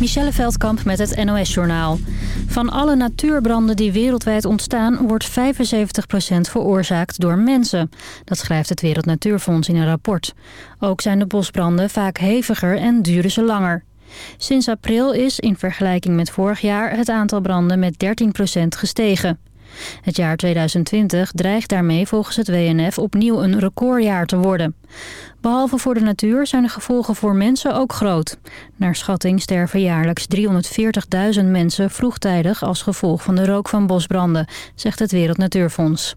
Michelle Veldkamp met het NOS-journaal. Van alle natuurbranden die wereldwijd ontstaan... wordt 75% veroorzaakt door mensen. Dat schrijft het Wereld Natuurfonds in een rapport. Ook zijn de bosbranden vaak heviger en duren ze langer. Sinds april is, in vergelijking met vorig jaar... het aantal branden met 13% gestegen. Het jaar 2020 dreigt daarmee volgens het WNF opnieuw een recordjaar te worden. Behalve voor de natuur zijn de gevolgen voor mensen ook groot. Naar schatting sterven jaarlijks 340.000 mensen vroegtijdig als gevolg van de rook van bosbranden, zegt het Wereld Natuurfonds.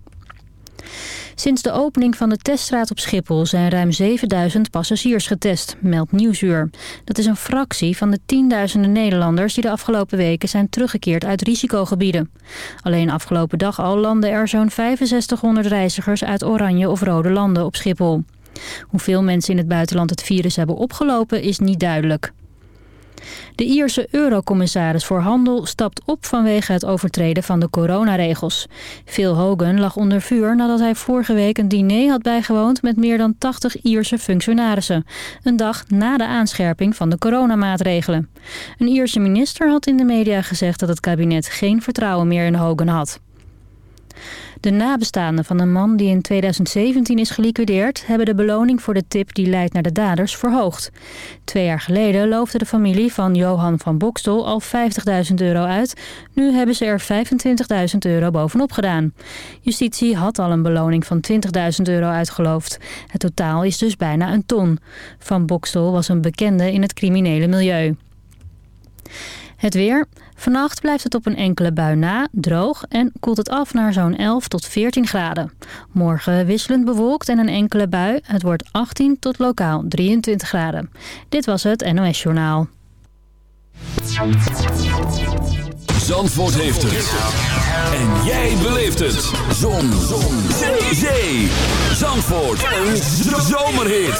Sinds de opening van de teststraat op Schiphol zijn ruim 7000 passagiers getest, meldt Nieuwsuur. Dat is een fractie van de tienduizenden Nederlanders die de afgelopen weken zijn teruggekeerd uit risicogebieden. Alleen afgelopen dag al landen er zo'n 6500 reizigers uit oranje of rode landen op Schiphol. Hoeveel mensen in het buitenland het virus hebben opgelopen is niet duidelijk. De Ierse eurocommissaris voor Handel stapt op vanwege het overtreden van de coronaregels. Phil Hogan lag onder vuur nadat hij vorige week een diner had bijgewoond met meer dan 80 Ierse functionarissen. Een dag na de aanscherping van de coronamaatregelen. Een Ierse minister had in de media gezegd dat het kabinet geen vertrouwen meer in Hogan had. De nabestaanden van een man die in 2017 is geliquideerd... hebben de beloning voor de tip die leidt naar de daders verhoogd. Twee jaar geleden loofde de familie van Johan van Bokstel al 50.000 euro uit. Nu hebben ze er 25.000 euro bovenop gedaan. Justitie had al een beloning van 20.000 euro uitgeloofd. Het totaal is dus bijna een ton. Van Bokstel was een bekende in het criminele milieu. Het weer. Vannacht blijft het op een enkele bui na, droog en koelt het af naar zo'n 11 tot 14 graden. Morgen wisselend bewolkt en een enkele bui. Het wordt 18 tot lokaal 23 graden. Dit was het NOS Journaal. Zandvoort heeft het. En jij beleeft het. Zon. Zon. Zee. Zandvoort. Een zomerhit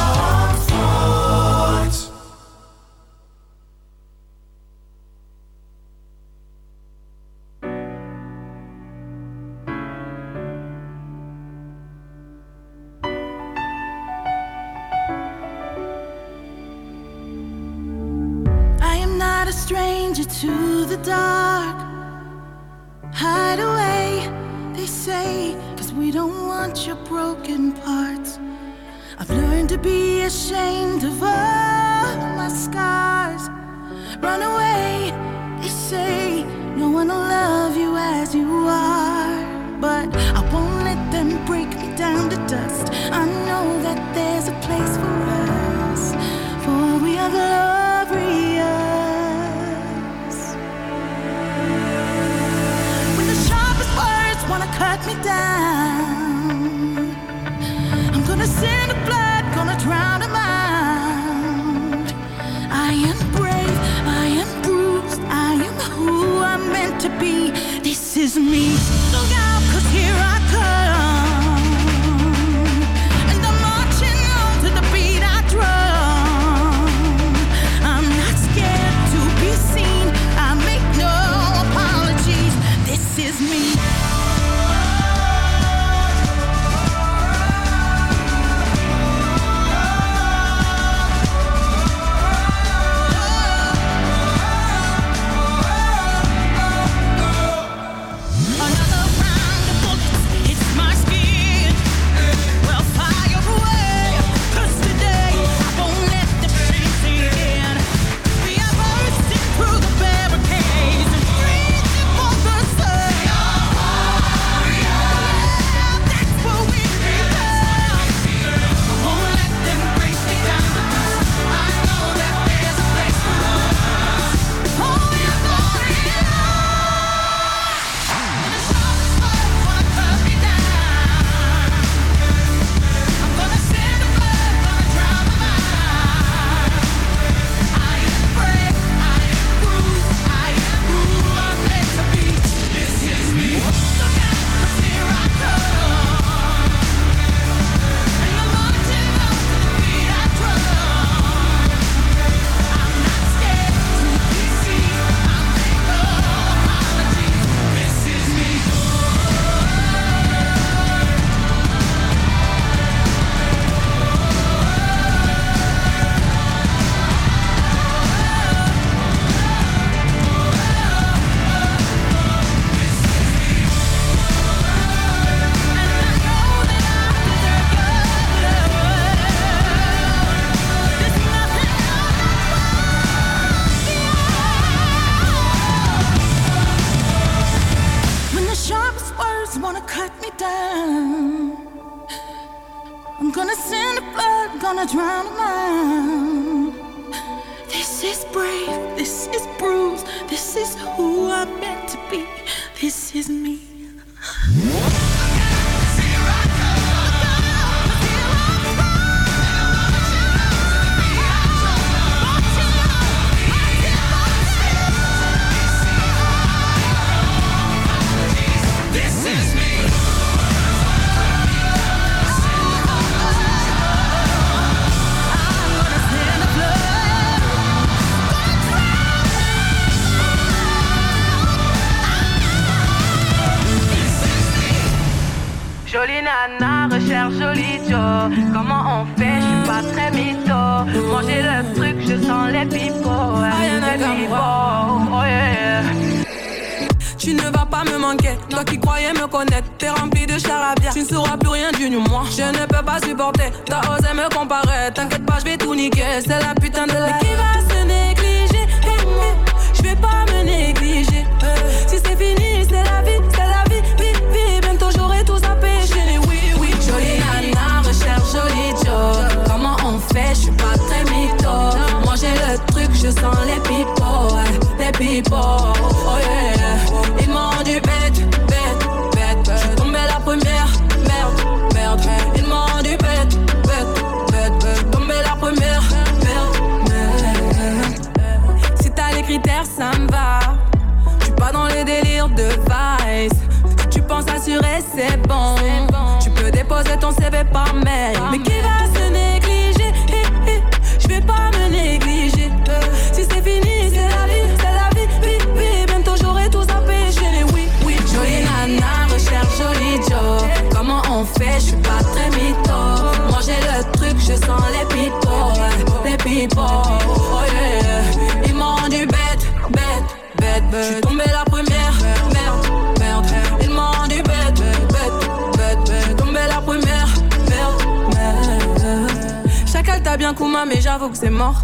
j'avoue que c'est mort.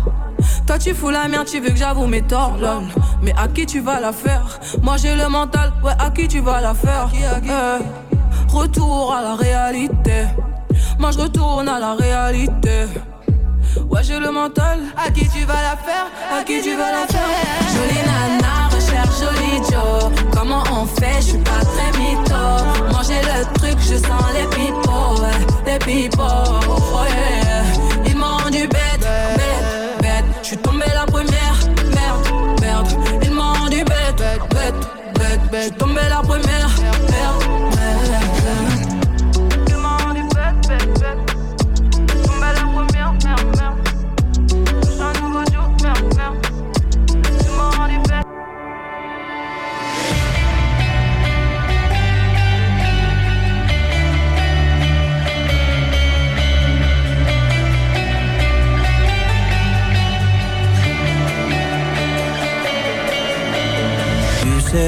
Toi tu fous la merde, tu veux que j'avoue mes torts, lol. Mais à qui tu vas la faire? Moi j'ai le mental, ouais, à qui tu vas la faire? Eh, Retour à la réalité. Moi je retourne à la réalité. Ouais, j'ai le mental. À qui tu vas la faire? À qui tu vas la faire? Jolie nana, recherche joli Joe. Comment on fait? Je suis pas très mytho. Manger le truc, je sens les pipos. Ouais, les pipos. Oh yeah. Ils m'ont rendu bête, suis tombée la première.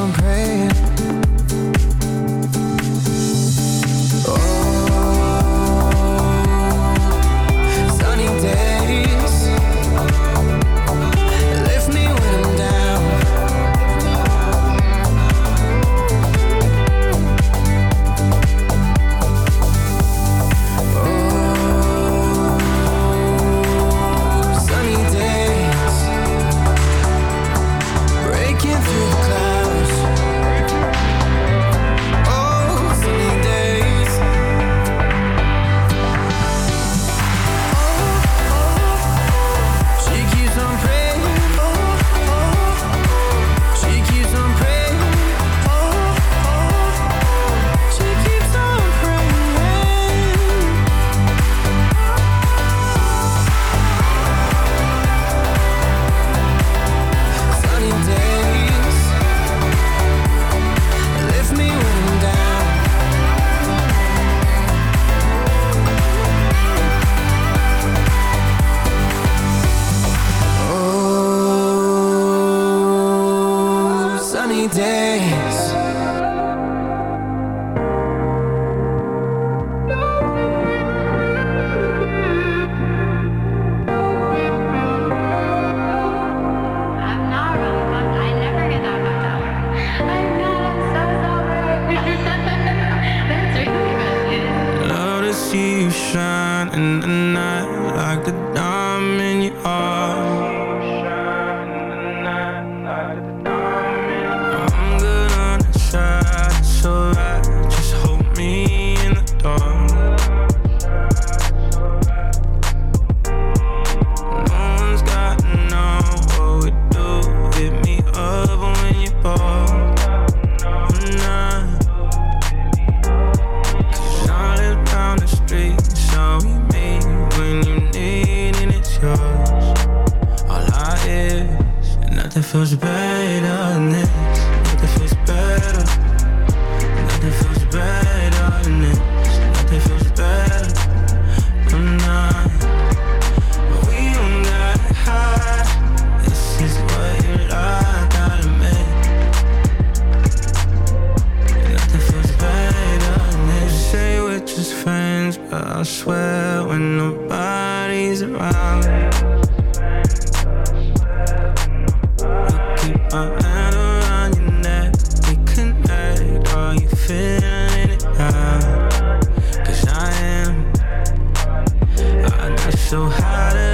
I'm praying. so high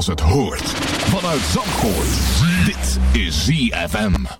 als het hoort. Vanuit Zandvoort. Dit is ZFM.